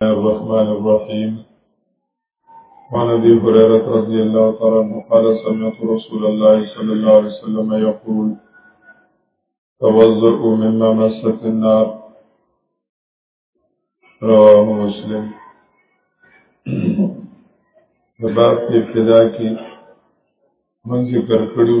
الرحمن الرحيم وعن ابي هريره رضي الله تعالى عنه قال سمعت رسول الله صلى الله عليه وسلم يقول توضؤوا مما مست النار رواه مسلم د باب په ابتدا کې من ذکر کړو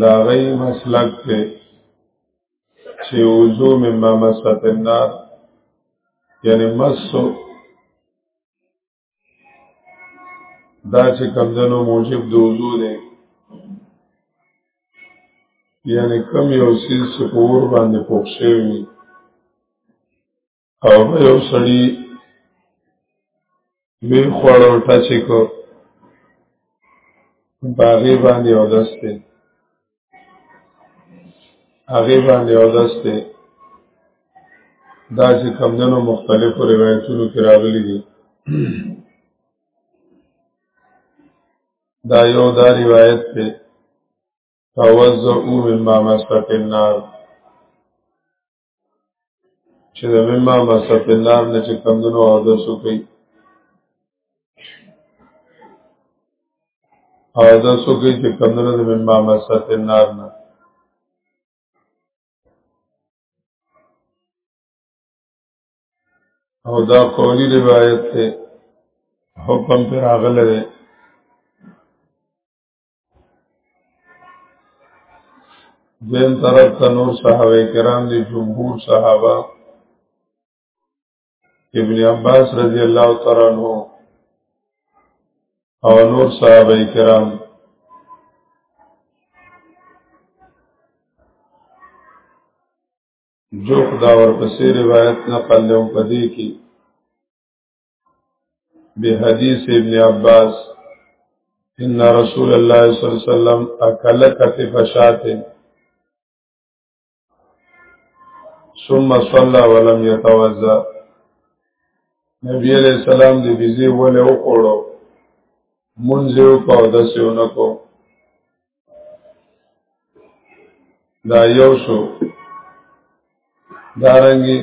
دا غي مسلک ته چې وضو مما مست النار یعنی مسو دا چې کمدنو موجب د وضو دی یعنی کم یو سیز چې په اور باندې پوښ شوی او یو سړی وی خوړو ټچې کو باغی باندې او دسته هغه باندې او دسته دا چې کمدنو مختلفو روایتونو کې راغلي دي دا یو دا روایت ته توزعو مما مسفت النار چې د مما مصرف النار نه چې کمدنو او دسو کوي او دسو کوي چې کمدنو د مما مصرف النار نه او دا قولی روایت ته حکم پر اغله دین طرف ته نور صحابه کرام دي جمهور صحابه ابن عباس رضی الله تعالی عنہ او نور صحابه کرام جو خدا ورپسې روایت نقل له پدې کې بحديث ابن عباس ان رسول الله صلى الله عليه وسلم اكل كتف شاة ثم صلى ولم يتوضا نبی علیہ السلام دې بيزي ولې وکړو منځ یو کو دسونه کو دا یو شو دارنګي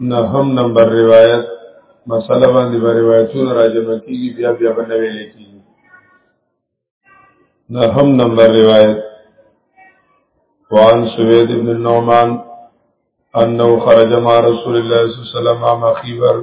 نه هم نمبر روایت مسله باندې به روایتونه راجمع کیږي بیا بیا به نوې لیکي نه هم نمبر روایت وعن سوید بن النعمان انه خرج مع رسول الله صلی الله علیه وسلم عام خیبر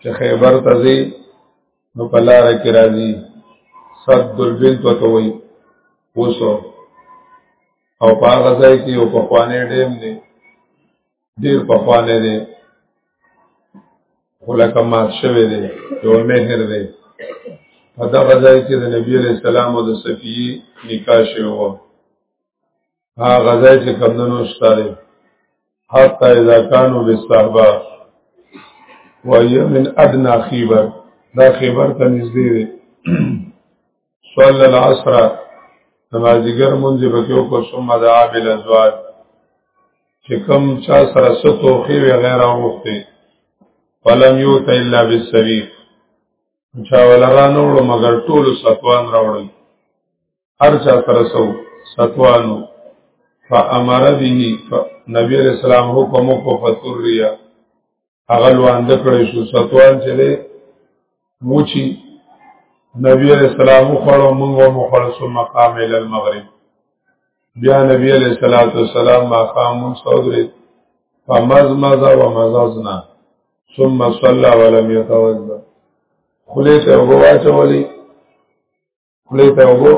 چې خیبر ته ځي نو په لار کې راځي صد البنت وته وي وسو او په هغه ځای کې یو پخوانی ډیم دی ډیر پخوانی دی خو لکه مات شوی دی یو مهر دی په دغه ځای کې د نبی علیہ السلام او د صفیه نکاح شوی و هغه ځای چې کمندونو شتاري حتی اذا كانوا بالصحبه وهي من ادنى خيبر دا خيبر ته نږدې دي صلى العصر نمازګر مونږ به کې کو ثم دعا بالازواج چې کوم چا سره ستو خي وغيرها وخته فلم يوت الا بالسبيل چا ولرانو مگر ټول ستوان راوړل هر چا سره سو ستوانو فامر به نبی علیہ السلام حکم کو فتوریا هغه لواند کړی شو ستوان چې دی موچی نبی علیہ السلام خوړو موږ مو خوړو سو مقام ال المغرب بیا نبی علیہ الصلوۃ والسلام ما قام صدره فمزمز ومززنا ثم صلى ولم يتوضا خلیته وواچولی خلی ته وګو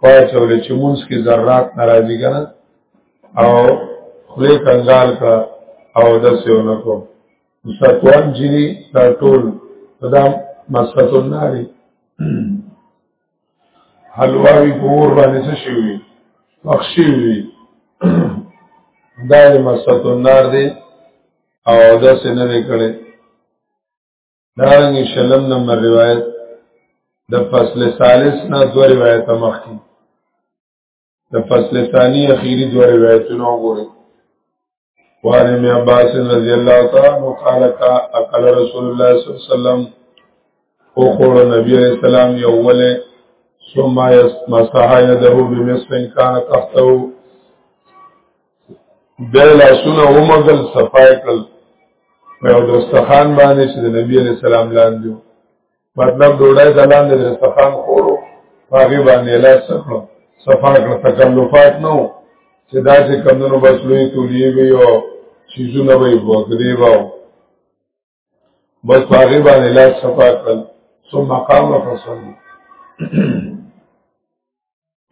پای چولې چې مونږ کې ذرات ناراضي کنه او خلی کنګال کا او د سیونه کو ستوان جری دا ټول دا مسفتون ناری حلواوی پور باندې څه شي وي بخشي وي دا مسفتون نار دی او د سینې کړي دارنګ شلم نمبر روایت د فصل ثالث نه دو روایت مخکې د فصل ثانی اخیری دو روایتونه وګورئ وعن ابن عباس رضی الله تعالی عنہ قال کا اقل رسول الله صلی الله علیه وسلم او خور نبی علیہ السلام یوله ثم مسح يده بمسح كان تحته بیا لاسونه ومګل صفای کړل په درستخان باندې چې د نبی علی سلام لاندې مطلب ډوډۍ د لاندې درستخان خورو هغه باندې لاس کړو صفا کړ تکلفات نو چې دا چې کمونو بس لوی تولیه وي او چیزونه به وګړي وو بس باغی باندې لاس صفا کړل ثم قام فصلي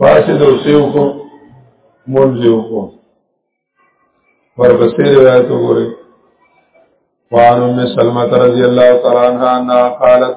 پاسې د اوسېو کو مونږیو کو ورپسې روایت وګورئ وعن ام سلمة رضی الله تعالی عنها انها قالت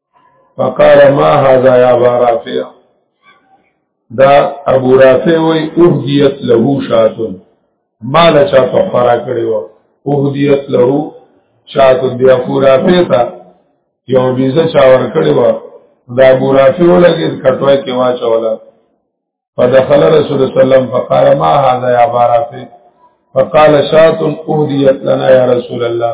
فقال ما هذا يا ابا رافع دا ابو رافع وی اهدیت له شاتن مال چا تفرا کړی و اهدیت له شاتن دی ابو رافع تا یو بیزه چا ور کړی و دا ابو رافع لګی کټوای کې واچولا فدخل رسول الله صلی الله علیه وسلم فقال ما هذا يا ابا رافع فقال شات اهديت لنا يا رسول الله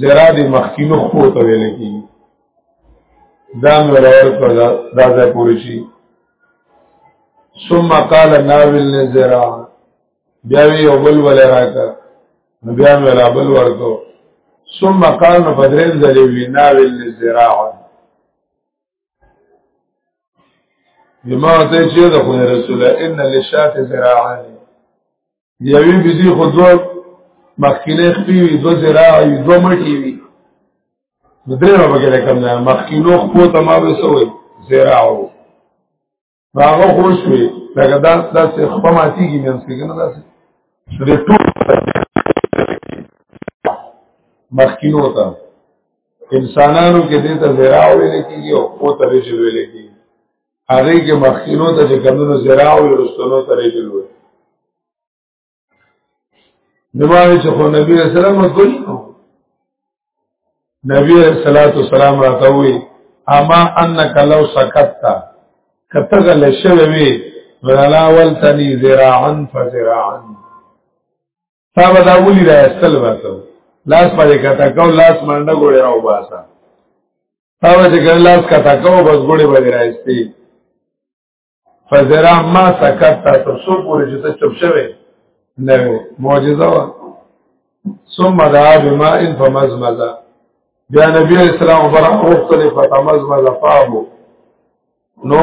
زرا دی مخکینو خپو ته ویل کی دا مې راور کړ دا ځای پوری شي ثم قال ناول نزرا بیا وی یو بل ولا راکا بیا مې لا بل ورکو ثم قال نو بدرین ځلې وی ناول نزرا بما ته چې د رسول ان للشات زراعه یوی بزی خود دو مخکینه خپی وی دو زراع وی دو مټی وی ندری رو بکی رکم دا مخکینو خپو تماوی سوی زراع وی هغه خوش وی لکه دا داسې خپه ماتیږي مینس کې کنه داسې نو د ټول مخکینو ته انسانانو کې دې ته زراع ویل کېږي او په ترې چې ویل کېږي هغه کې مخکینو ته چې کمونو زرا او رستنو ته رېدل وي نمانه چې خو نبی رسول الله کوي نبی رسول الله صلوات والسلام راته وي اما انک لو سکتا کته غل شوی وی ولا ولتنی ذراعا فذراعا تا به دا ولي را استل واسو لاس باندې کته کو لاس منډه ګوړې راو باسا تا به چې ګر لاس کته کو بس ګوړې باندې را استي فزرا ما سکت تا تر سو پورې چې ته چپ شوه نه معجزه وا ثم دعا بماء فمزمزا بیا نبی اسلام برا اوختلی فتمزمزا فابو نو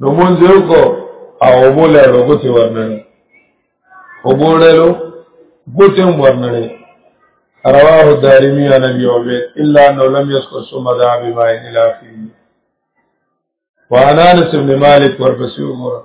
نو مونږ یو کو او بوله وګتی ورننه او بوله لو ګوتم ورننه رواه الدارمی عن ابي عبيد الا انه لم يذكر ثم دعا بما الى فيه وعن انس بن مالك وربسي عمره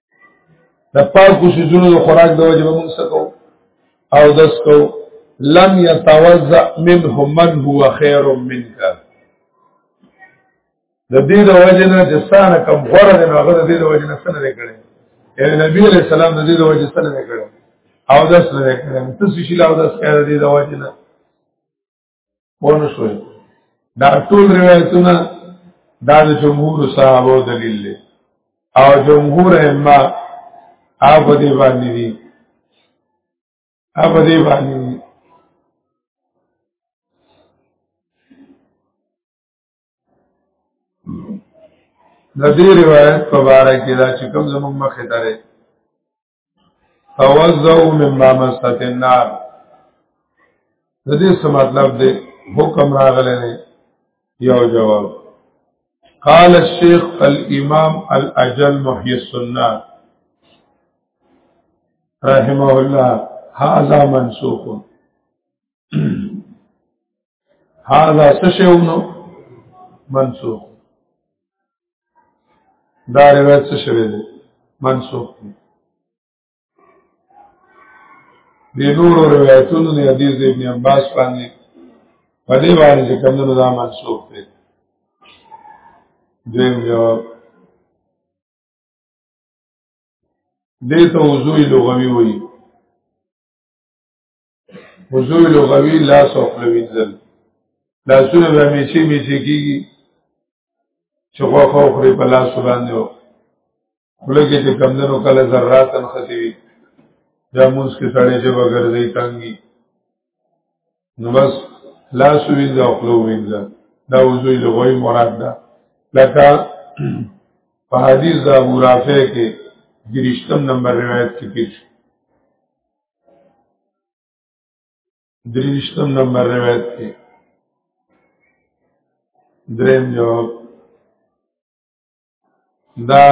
د پاکو سيزونو د خوراک د وجه به موږ سکو او دس کو لم يتوزع منه من هو خير منك د دې د وجه نه چې ستانه کم غره نه هغه د دې د وجه نه سره کړي یعنی نبی عليه السلام د دې د وجه سره کړي او دس نه کړي تاسو شي لا او دس کړي د دې د وجه نه پونه شوې دا ټول روایتونه دا د جمهور صحابه دلیل دی او جمهور ائمه اپ دې باندې دي اپ دې باندې دي د دې روایت په اړه کې دا چې کوم زموږ مخې ته فوزعو مما مست النار د دې څه مطلب دی حکم راغلی نه یو جواب قال الشيخ الامام الاجل محي السنه رحمه الله هذا منسوخ هذا سشونو منسوخ دا روایت څه شوی دی منسوخ دی د نورو روایتونو د حدیث د ابن عباس باندې په دې باندې چې کمونو دا منسوخ دی دویم جواب دې ته وضوی لغوي وایي وضوء لغوي لا سوخل وینځل لا سونه به میچی میچی کیږي چې خو خو خوري په لاس باندې و ولګي چې کمندونو کله ذرات انختی وي یا موږ کې سړې چې وګرځي تنګي نو بس لاس وینځه او خلو وینځه دا وضوء لغوي مراد ده لکه په حدیث دا مرافع کې درشتم نمبر روایت کې پیښ دریشتم نمبر روایت کې دریم جواب دا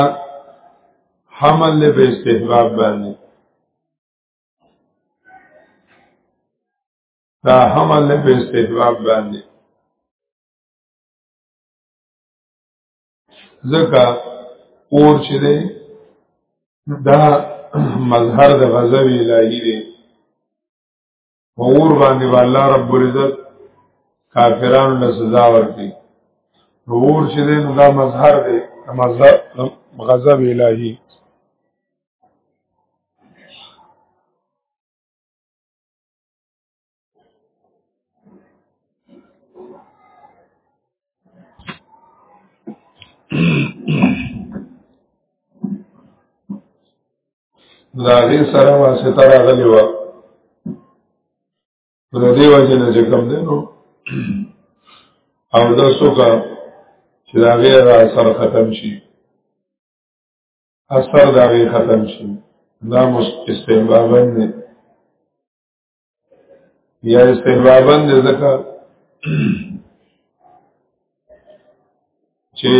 حمل له په استحباب باندې دا حمل له په استحباب باندې ځکه اور چې دی دا مظهر د غضب الهي دی اور باندې الله رب العزت کافرانو له سزا ورکړي اور چې دی دا مظهر دی مظهر غضب الهي دا غي سره واسطه راغلی و پر دې وجه نه چې کوم دی نو او دا سوکا چې دا غي را سر ختم شي اثر دا غي ختم شي دا مست استعمال نه یا استحبابا د زکا چې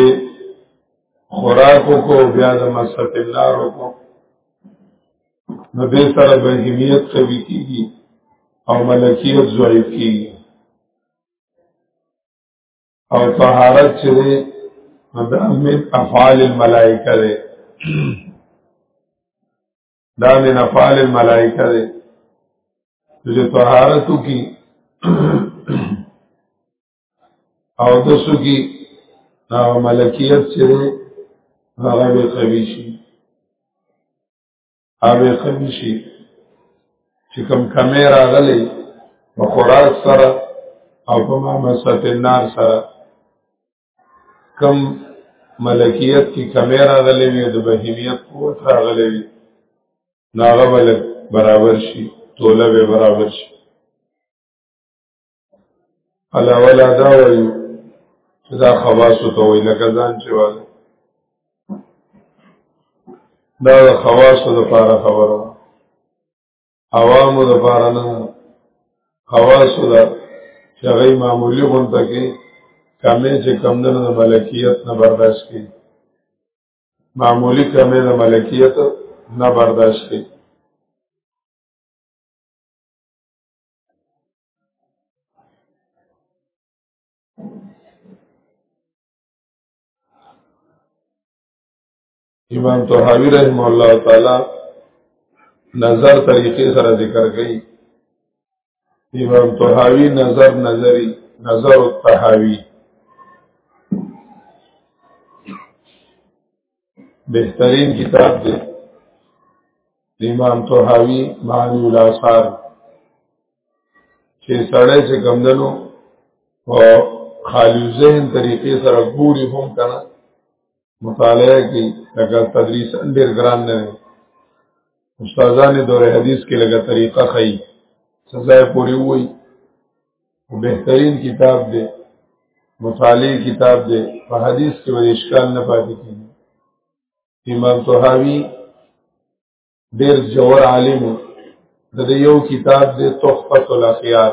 خوراکو کو بیا د مسط النار کو نو دې سره بهیمیت قوی کیږي او ملکیت ضعیف کیږي او طهارت چې مدام من افعال الملائکه ده دا من افعال الملائکه ده چې طهارت کی او دسو کی او ملکیت چې هغه به قوی شي هغه قوی شي چې کم کمې راغلي په خوراک سره او په مامسات النار سره کم ملکیت کی کمی راغلی وی د بهیمیت قوت راغلی وی ناغه بلک برابر شي توله به برابر شي علا ولا دا وایو چې دا خواص ته وی لکه ځان چې وایي دا خواص د پاره خبره عوامو د پاره نه خواصو ده چې هغه معمولی غونډه کې کمې چې کم نه د ملکیت نه برداشت کی معمولی کمې د ملکیت نه برداشت کی امام طحاوی رحمه الله تعالی نظر طریقې سره ذکر کړي امام طحاوی نظر نظری نظر الطحاوی بهترین کتاب دی امام طحاوی معنی الاثار چې سړی چې کمدنو او خالی ذهن طریقې سره ګوري هم کنه مطالعه کې لکه تدریس ډېر ګران نه دی استادان دور حدیث کې لګه طریقه خي سزا پوری وای او بهترین کتاب دی مطالعه کتاب دی په حدیث کې ور اشکال نه پاتې کیږي امام طحاوی ډیر جوړ عالم د دې یو کتاب د تحفه الاخیار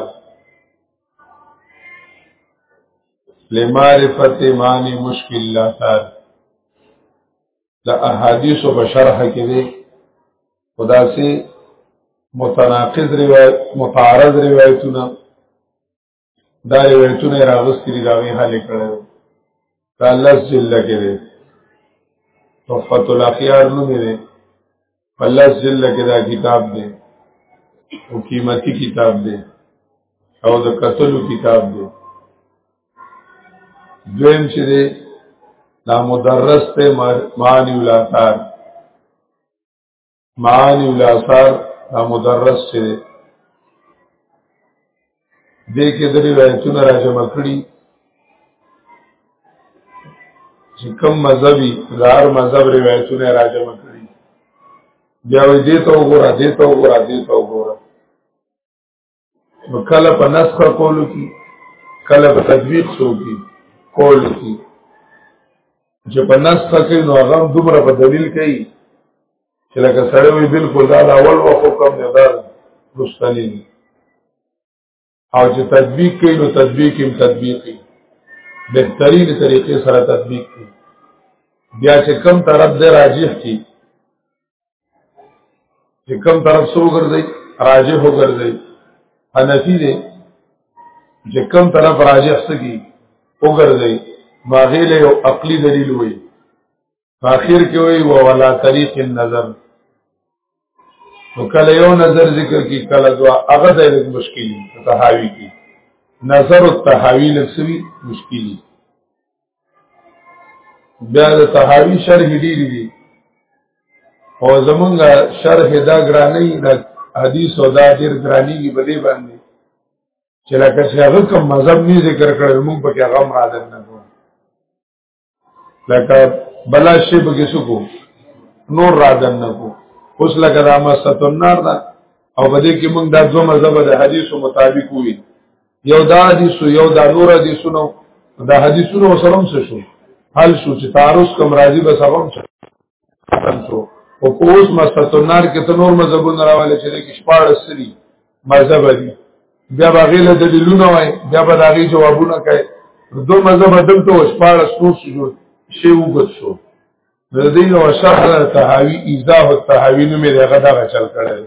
لمعرفت معنی مشکل الاثار د احادیث او بشرح کې دي خدا سي متناقض روایت متعارض روایتونه دا روایتونه راغستې دي دا وی حل کړو دا لس جلد کې دي تحفۃ الاخیار نوم دی په لس جلد کې دا کتاب دی او قیمتي کتاب دی او د قتلو کتاب دی دویم چې دی دا مدرس ته معنی الاثار معانی الاثار دا مدرس چې دی دې کې د روایتونو راجم کړي چې کوم مذهبي لار مذهب روایتونه راجم کړي بیا وې دې ته وګوره دې ته وګوره دې ته وګوره نو کله په نسخ کولو کې کله په تطبیق سو کې کولو کې چې په نسخ کې نو هغه دومره په دلیل کوي چې لکه سړی وي بالکل دا اول وخت کوم نه دا مستنی او چې تطبیق کوي نو تطبیق هم تطبیقي بهترین طریقې سره تطبیق کوي بیا چې کم طرف دې راجح کی چې کوم طرف سو ګرځي راجح هو ګرځي حنفي دي چې کوم طرف راجح سګي او ګرځي ماغه له یو عقلي دلیل وي اخر کې وي و ولا طریق النظر نو کله یو نظر ذکر کی کله دوا هغه د مشکل تهاوی کی نظر التهاوی لکسوی مشکلی بیا د تحاوی شرح ډیر دي او زمونږ شرح دا ګرانی د حدیث او دا ډیر ګرانی دی بده باندې چې لکه چې هغه کوم مذهب نه ذکر کړل موږ په هغه مرادن نه کوو لکه بلا شی به کیسو کو نور رادن نه کو اوس لکه دا مستون نار دا او بده کې موږ دا دوه مذهب د حدیثو مطابق وی یو دا حدیث یو دا نور حدیثونو دا حدیثونو سره هم شو حل شو چې تعارض کم راځي به سبب شو ختم شو او په اوس مستنار کې ته نور مذهبونه راواله چې کې شپاره سری مذهب دي بیا باغې له دلیلونه وای بیا به داغي جوابونه کوي دو مذهب دلته او شپاره سور شو جوړ شی وګت شو د دې او شرح تهاوی ایزاه التهاوی نو مې دغه دغه چل کړل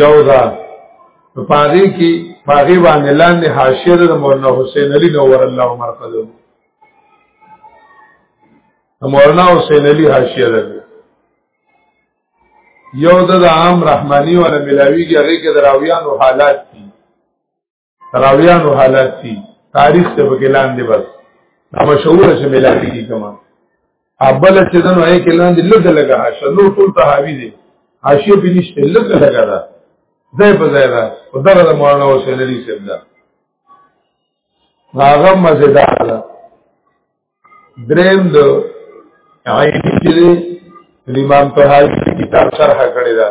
یو دا په پاغي کې پاغي باندې لاندې حاشیه د مولانا حسین علی نور الله مرقدو مولانا حسین علی حاشیه ده یو د عام رحمانی ولا ملاوی کې هغه کې دراویانو حالات دي راویانو حالات سي تاریخ ته پکې لاندې بس دا مشهور چې ملاقات کی کما ابل چې دنو یې کې لاندې لږ لګا شنو ټول ته حاوی دي حاشیه به نشته لږ لګا دا ځای په ځای دا او دا د مولانا حسین علي صاحب دا هغه مزیدار ده دریم د عینی چې امام طحاوی کتاب شرح کړی دا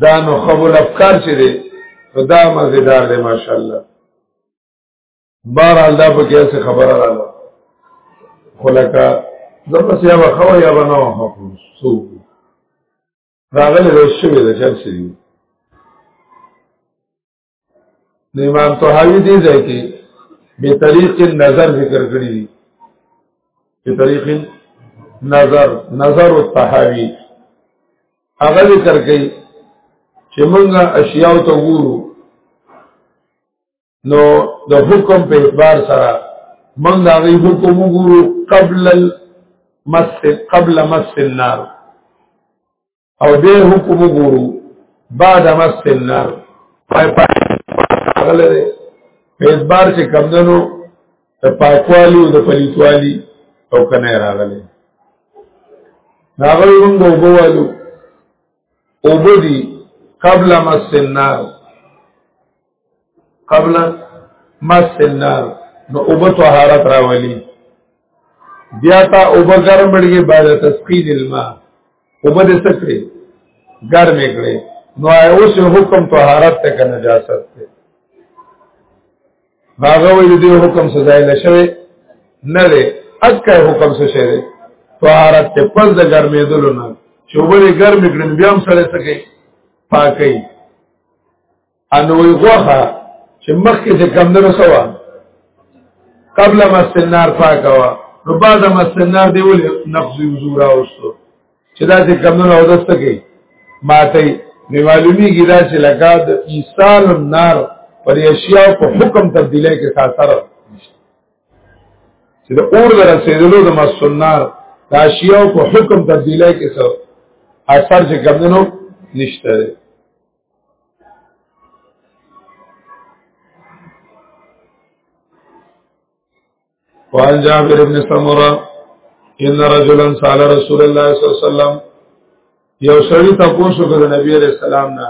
دا نو خبر افکار چې دی دا مزیدار دی ماشاءالله بار الله په کیسه خبره راغله خلکا زما سیا وخوا یا بنو حکم سو راغله شوی د چل شي د امام طحاوی دی ځای کې به طریق نظر ذکر کړی دی به طریق نظر نظر الطحاوی هغه ذکر کړي چې موږ اشیاء ته وګورو نو د حکم په اعتبار سره موږ دا غي حکم وګورو قبل المس قبل مس النار او دې حکم ګورو بعد مست النار پای پای غلې دې په اعتبار چې کمندنو د پاکوالي او د پلیتوالي او کنه راغلي ناغوی مونږ وګوالو او بدی قبل مس النار قبل مس النار نو او به طهارت راولي بیا تا او به ګرم لګي بعد تسقيل الماء او به سکري ګرم کړي نو اوس حکم طهارت ته کنه نجاست ته هغه ویل دی حکم سزا نه شوی نه دی اکه حکم څه شوی طهارت ته پس د ګرمې دلو نه چې وبلې ګرم کړي بیا هم سره سکے پاکي انوي غوخه چې مخکې چې کم درو سوا قبل مستنار پاکوا نو بعد مستنار دی ولې نقض وضو راوستو چې دا چې کم درو او دسته کې ماته می معلومی کی دا چې لکه د ایصال النار پر اشیاء په حکم تبدیلی کې ساتره چې د اور در رسیدلو د مسنار د اشیاء په حکم تبدیلی کې سره اثر چې کم دنو نشته وعن جابر بن سمرا ان رجلا سال رسول الله صلی الله علیه وسلم یو سړی تاسو کو د نبی علیہ السلام نه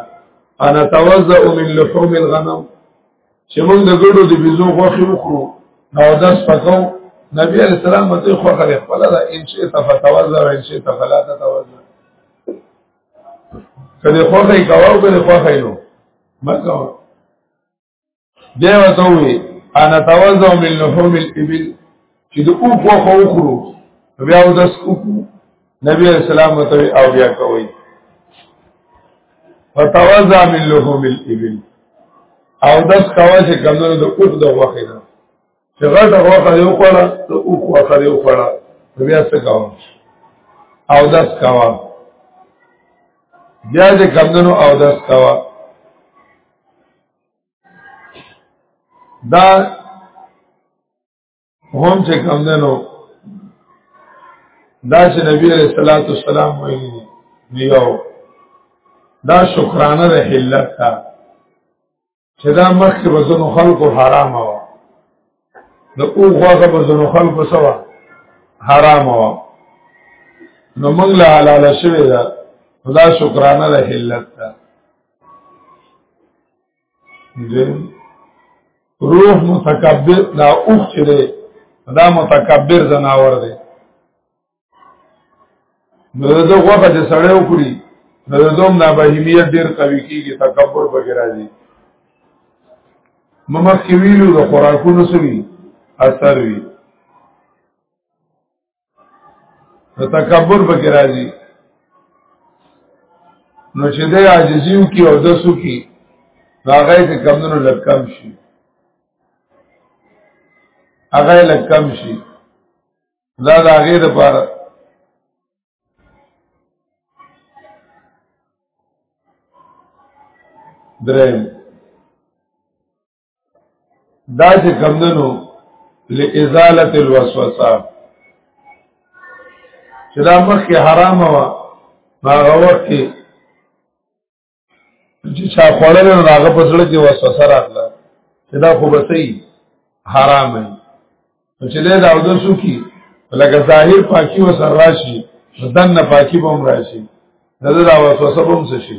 انا توزع من لحوم الغنم چې موږ د ګړو د بيزو غوښه وخورو نو داس پکاو نبی علیہ السلام ته خو خلک خپل دا ان شئ تفتوزع ان شئ فلا تتوزع کله خوخه کاوه کله خوخه نو مکه دی وته وی انا توزع من لحوم الابل چې د او خو خو خورو بیا د سکو نبی اسلام ته او بیا کوي فتوزع من لحوم الابل او دس کوا چې کمنو د اوخ د وخت چې غټه غوخه دی وخوړه ته اوخ غوخه دی وخوړه بیا څه کوم او داس کوا بیا دې کمندونو او داس کوا دا هم چې کمندونو دا چې نبی علیہ الصلوۃ والسلام ویلي دیو دا شکرانه د حلت تا چې دا مخکې به ځنو خلکو حرامه وه د اوغ غوښه به ځنو خلکو څه وه حرامه وه نو موږ له حلاله شوې ده نو دا شکرانه د حلت ده روح متکبر دا اوخ چې دی دا متکبر زناور دی نو دغه وخت چې سړی وکړي نو دوم نه بهیمیت ډیر قوي کیږي تکبر پکې راځي ممخ کې ویلو د خوراکونو سوي اثر وی نو تکبر پکې راځي نو چې د عاجزیو کې او دسو کې هغه ته کمونو لکم شي هغه لکم شي دا د هغې لپاره درېم دا چې کمدنو لازاله الوسوسه چې دا مخکې حرامه وه هغه وخت کې چې چا خوړل نو هغه په زړه کې وسوسه راغله چې دا خو به صحیح حرام دی نو چې له دا ودسو کی لکه ظاهر پاکي و سر راشي دن نه پاکي به هم راشي دا دا وسوسه به هم شي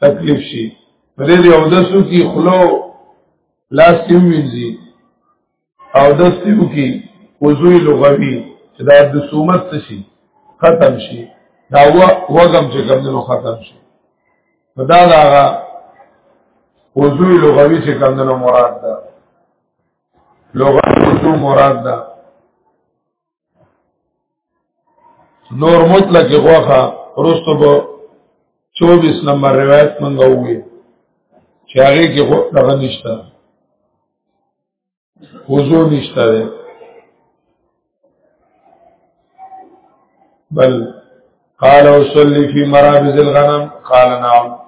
تکلیف شي په دې یو دسو کې خلو لاس سیم وینځي او دسیو کې وضوی لغوي چې دا د سومت شي ختم شي دا وغم چې کمونو ختم شي دا دا هغه وضوی لغوي چې کمونو مراد ده لغوي وضو مراد ده نور مطلق غوخه رستو به 24 نمبر روایت منګه وې چې هغه کې خو دغه نشته وضو نشته ده بل قال اصلي في مرابز الغنم قال نعم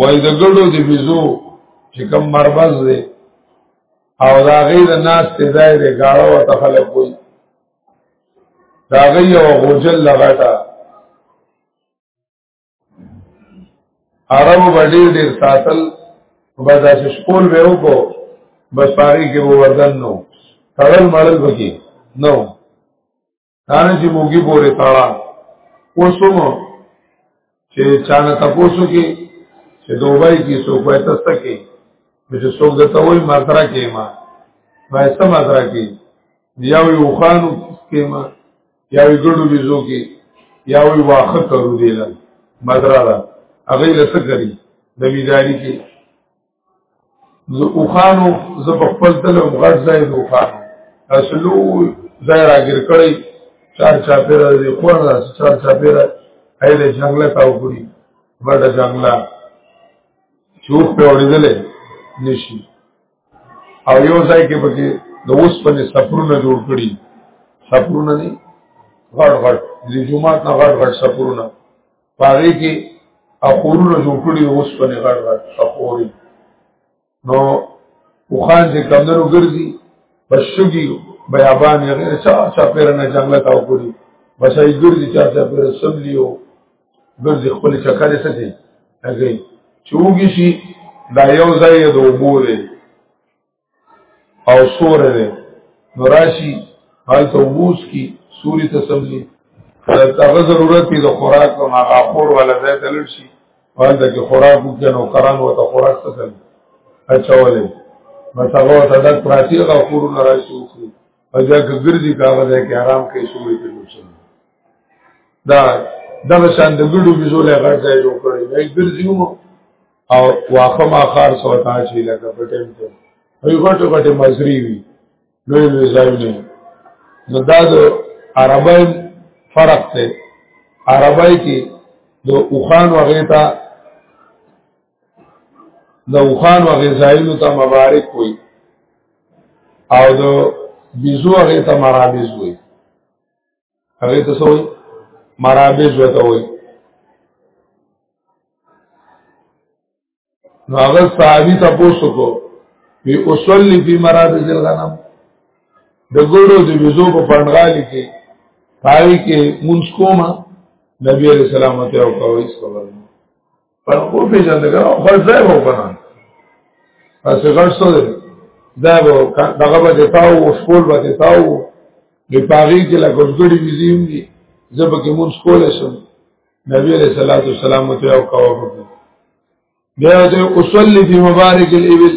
وای د ګړو د بيزو چې کوم مربز دی او دا غي د ناس ته ځای دی غاړو ته خلک وای دا غي او غوجل لغټا عربو باندې ډیر ساتل بس اس سکول به وکړو بس پاری کې وردن نو تړل مړل وکي نو دانه چې موګي پورې تاړه اوسم چې چانه تاسو کې چې دوبای کې سو کوه تاسو کې چې څوک د توي ماترا کې ما وایسته ماترا کې یا وی وخانو کې ما یا وی ګړو بيزو کې یا وی واخه کرو دیلا مدرا دا هغه لسه کری د ویداری کې زه اوخانو زه په خپل تل غږ ځای دوخانو اصلو ځای راګر کړی چار چا پیر دی خو نه چار چا پیر ایله جنگله تاو کړی ورته جنگله چوک په اوریدل نشي او یو ځای کې پکې د اوس په سفرونه جوړ کړی سفرونه نه غړ غړ د جمعه نه غړ غړ سفرونه پاره کې اخورونه جوړ کړی اوس په غړ غړ اخوري نو وخان چې کمندرو ګرځي بشګي بیابان یې غیر چا چا پیر نه جنگل تاو کړی بس یې ګرځي چا چا پیر سملیو ګرځي خپل چکر یې سکی هغه چوږي شي دا یو ځای د وګوره او سور دی نو راشي هلته ووس کی سوري ته سملی هغه ضرورت دی د خوراک او هغه خور ولا ځای ته لړ شي هلته کې خوراک وکړي نو کران و ته خوراک څه کوي اچولې بس هغه ته د پراتی هغه خور نه راشي وکړي او دا ګرځي کاغه ځای کې آرام کوي سوري ته لړ شي دا دغه شان د ګډو بيزو له غړ ځای جوړ کړی نه ګرځي مو او واخه ما خار سوتا چی لکه پټم ته وی غټه غټه مزری وی لوی لوی ځای نه نو دا د عربی فرق ته عربی کې د اوخان وغه ته د اوخان وغه ځایونو ته مبارک وی او د بيزو هغه ته مرابز وي هغه ته سوې مرابز وته وي نو هغه صحابي تاسو کو وی اصلي په مرابز الغنم د ګورو د بيزو په پندغالي کې پای کې مونږ کومه نبی عليه السلام ته او کوي صلی الله په خو په ځان دغه خو ځای وو کنه پس غړ څه دی دا وو دغه به تاو او سکول به تاو په پاغي کې لا ګډګړي وزیم دي زبه کې مون سکول شم نبی علیہ الصلوۃ والسلام ته او کاوه بیا ته اصلي فی مبارک الابل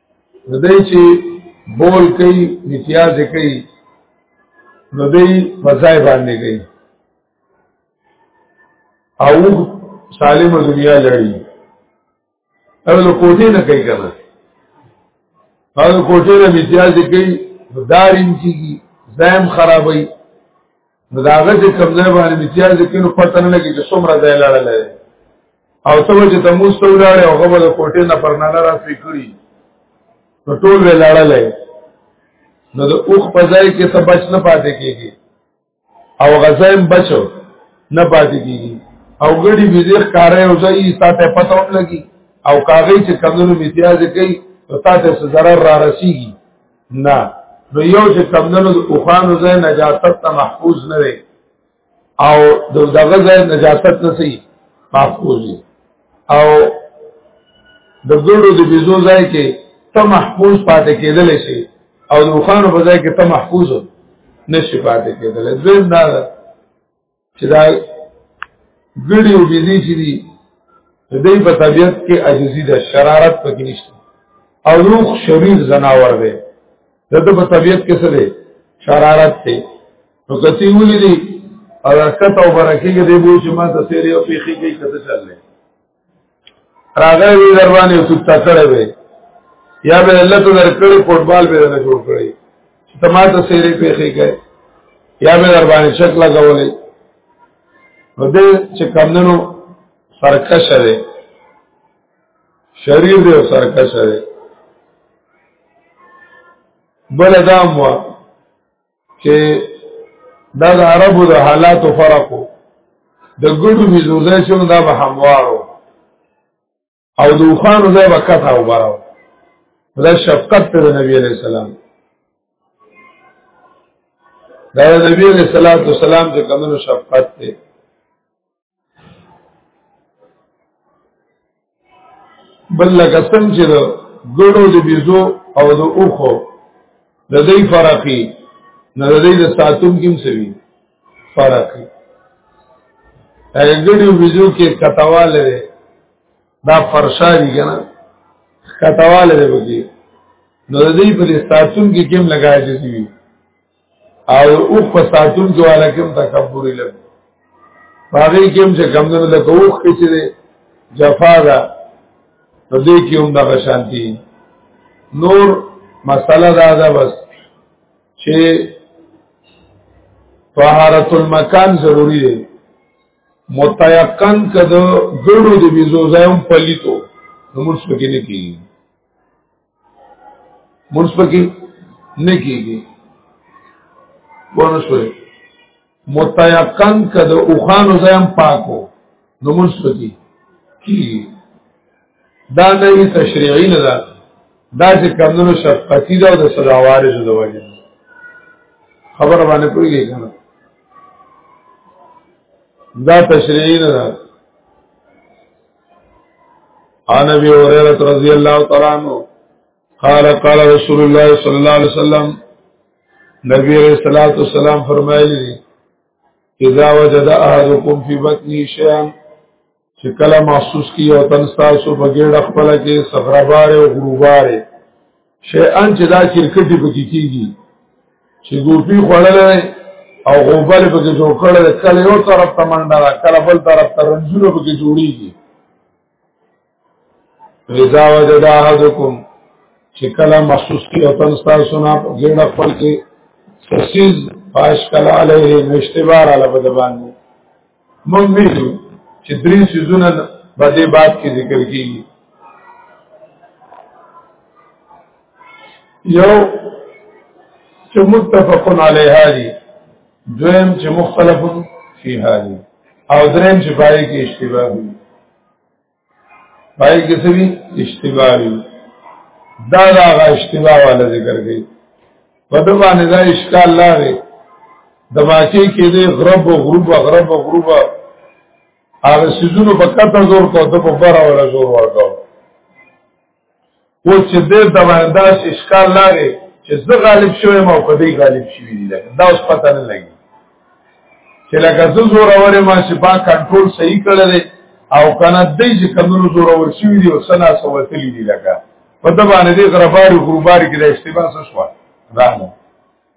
نو دی چې بول کوي امتیاز کوي نو دی مزای باندې کوي او سالم دنیا لړی او له کوټې نه کوي کنه او له کوټې نه امتیاز کوي دارین کیږي زم خرابوي نو دا هغه چې کوم ځای باندې امتیاز کې نو پته نه لګي چې څومره ځای لاړل او ته چې ته موږ ته ولاړ او هغه د کوټې نه پر نه را فکرې نو ټول ولاړل نو د اوخ په ځای کې ته بچ نه پاتې کېږي او غزایم بچو نه پاتې کېږي او ګړي بيزيخ کارای او ځای ساته پته لګي او کاغی چې کمونو امتیاز کوي نو تاسو ضرر را رسیږي نه نو یو چې کمندونو د اوخانو ځای نجاست ته محفوظ نه وي او دغه ځای نجاست نه سي محفوظ وي او د ګورو د بيزو ځای کې ته محفوظ پاتې کېدل شي او د اوخانو په ځای کې ته محفوظ نشي پاتې کېدل دوی دا چې دا ګړي او بيزي چې دي د دې په طبيعت کې عجزي ده شرارت پکې نشته او روح شریر زناور دی دته په طبيعت کې څه دی شرارت دی نو کتی ولې دی او حرکت او برکه کې دی بو چې ما ته سری او پیخي کې کته چللې راغلی وی در باندې ستا کړی وی یا به الله ته در کړی فوټبال به نه جوړ کړی چې تماته سیرې پیخې کړي یا به در باندې چک لګولې نو دې چې کمندنو سرکش دی شریر دی سرکش دی بل دام وا چې دا د عربو د حالاتو فرقو د ګډو بيزو ځای چې دا به هموارو او د وخانو ځای به کته او براو دا شفقت ته د نبی عليه السلام دا د نبی عليه السلام چې کومو شفقت ته بل لکه څنګه چې ګړو د بيزو او د اوخو د دې فرقي نه د دې د ساتون کې مسوي فرقي هغه ګړو بيزو کې کتاوال لري دا فرشاري کنه کتاوال لري بګي نو د دې په ساتون کې کوم لګایي دي او اوخ په ساتون کې والا کوم تکبر لګ باغې کوم چې کم نه لګ اوخ کې چې جفا ده نو دې کې هم دغه شانتي نور مسله دا ده بس چې طهارت المکان ضروری دی متيقن کده ګړو دې بيزو زایم پلیتو نو مرڅ کې نه کیږي مونږ پکې نه کیږي ورسوي متيقن کده او خانو زم پاکو نو مونږ پکې کیږي دا نه تشریعي نه ده دا چې کمونو شفقتی دا د سزاوارې شو د وجه خبر باندې پوریږي کنه دا تشریعي نه ده عن ابي هريره رضي الله تعالى عنه قال قال رسول الله صلى الله عليه وسلم نبی علیہ الصلوۃ والسلام فرمایلی اذا وجد احدكم في بطنه شيئا چې کله محسوس کی او تن تاسو بغیر خپل کې صبربار او غروبار شیئن چې دا کرکټي پکې کیږي چې ګوپی خوړل او غوبل پکې جوړ کړل کله یو طرف ته منډه را کله بل طرف ته رنځونه پکې جوړیږي رضا وجد احدکم چې کله محسوس کی او تن تاسو نه ګډه خپل کې سسیز پاش کله علیه مشتبار علی بدبان موږ ویلو چې درې سيزونه په دې باب کې ذکر کیږي یو چې متفق علیها دي دویم چې مختلف فیها دي او دریم چې پای کې اشتباه دي پای کې څه وی اشتباه وی دا دا غا اشتباه والا ذکر کوي په دې باندې دا اشکال لاره د واقع کې دې غرب او غروب غرب او غروب هغه سيزونو په کته زور کو ته په بار ولا زور ورکاو و چې دې د باندې دا اشکال لاري چې زه غالب شوم او په دې غالب شوی دی لکه دا اوس پته نه لګي چې لکه زه زور اورم ما چې با کنټرول صحیح کړل او کنه دې چې کمنو زور اور شوی دی او سنا سوتلی دی لکه په د باندې دې غرباري غرباري کې د اشتباه څه شو راغله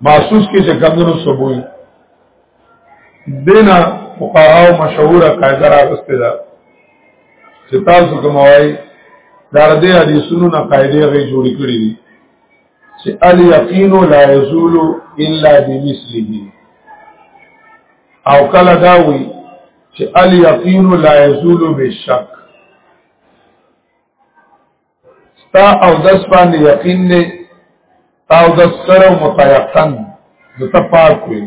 محسوس کې چې کمونو سبوي دینا فقهاو مشهوره قاعده راغسته ده چې تاسو کوم وایي دا د حدیثونو نه قاعده غي جوړې کړې دي چې ال یقین لا یزول الا بمثله او کله دا وی چې ال یقین لا یزول بالشک ستا او دس باندې یقین دی تا او دس سره متيقن د تپاک وي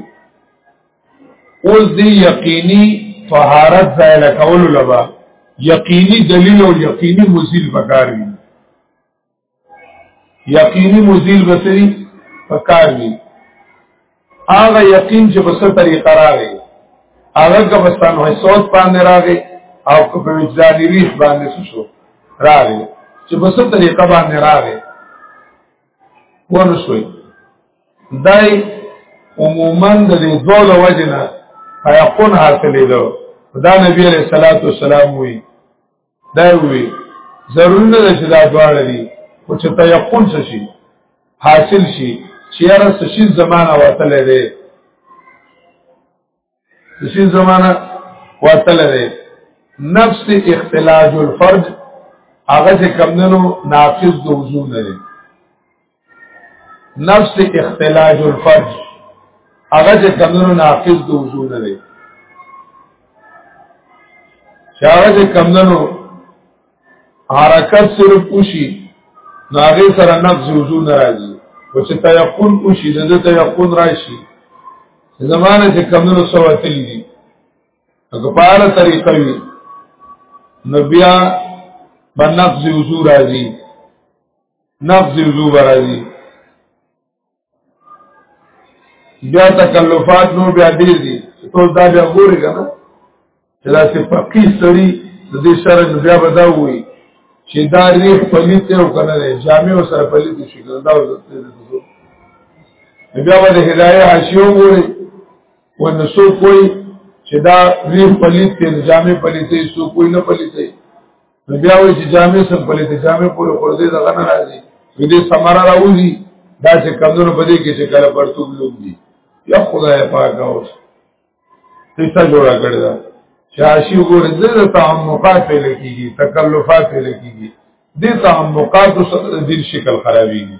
اوس دی یقیني طهارت ځای له کول لبا یقیني دلیل او یقیني مزیل پکار وي یقیني مزیل بسری پکار وي هغه یقین چې په څه طریقه راغی هغه که په ستانو صوت باندې راغی او که په وجداني ریح باندې شو راغی چې په څه طریقه باندې راغی ورسوي دای عموما د دې ډول وجنه هيقون حاصلې ده دا نبی عليه الصلاه والسلام وی دا وی ضرور نه چې دا دواړه دي او چې تيقن شي حاصل شي چې هر څه شي زمانہ وته لري شي زمانہ وته لري نفس اختلاج الفرج هغه چې کمندنو ناقص د وضو نه نفس اختلاج الفرج هغه چې کمونو ناقص د وضو نه دی چې هغه چې کمونو حرکت صرف وشي نو هغه سره نفس وضو نه راځي او چې تيقن وشي د تيقن راشي زمانه چې کمونو سوتل دي هغه په اړه طریقې وي نو بیا باندې نفس وضو راځي نفس وضو برازي بیا تکلفات نو بیا ډیر دي ټول دا بیا ګوري کنه چې دا چې فقې سړي د دې سره بیا بدا وي چې دا ریح پلیت او کنه جامع سره پلیت شي دا بیا به هدايه حاشیو ګوري و نو سو کوئی چې دا ریح پلیت جامع پلیت سو کوئی نه پلیت بیا وایي چې جامع سم پلي ته جامع پورې خورځي دغه نه راځي دې سمره راوځي دا چې کمزور په دې کې چې کله پرتوب لوم دي یا خدای پاک اوس قصه جوړه کړی دا شاشي وګوره دې تعمقات په لکېږي تکلفات په لکېږي دې تعمقات سره د دین شکل خرابېږي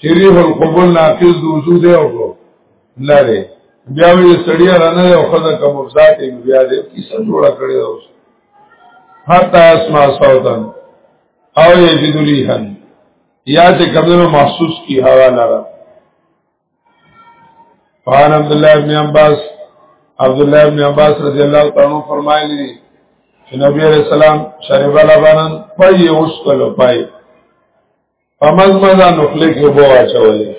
چې ریح القبول ناقض د وجود دی او نه دی بیا وی سړی رانه او خزه کوم ذات بیا دې کیسه جوړه کړی اوس حتا اسمع صوتن او یجد لیحن یا چې کمنو محسوس کی هوا لرا قال عبد الله ابن عباس عبد الله ابن عباس رضی الله تعالی عنہ فرمایلی دي چې نبی عليه السلام شرب لبنان پي اوس کلو پي فمزمزا نخلق یبو اچولی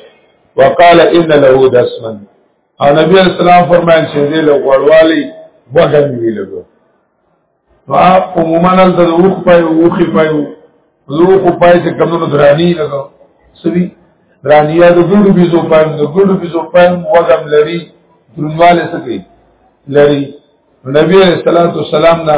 وقال ان له دسمن او نبی علیہ السلام فرمایل چې دې له غړوالی وګن وی لګو وا عموما د روح پای او خې پای روح پای چې کمونو درانی لګو سوي درانیا د ګورو بيزو پای د ګورو بيزو پای وګم لري درنواله سکی لري نبی علیہ الصلوۃ والسلام دا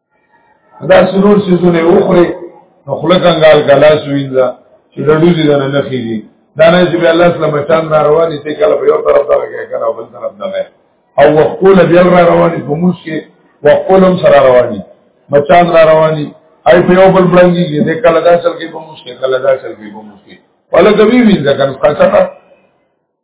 دا سرور سيزونه اوخره نو خلک انګال ګلاس وینځه چې ډډوزي دنه نه خېږي دا نه چې الله سلام چاند را رواني ته کله په یو طرف دا کې کله بل طرف دا او وقول بیا را رواني په موږ کې وقولم سره رواني مچان را رواني اي په یو بل بلنګي کې د کله دا چل کې په موږ کې کله دا چل کې په موږ کې ولکه وی وینځه کنه څه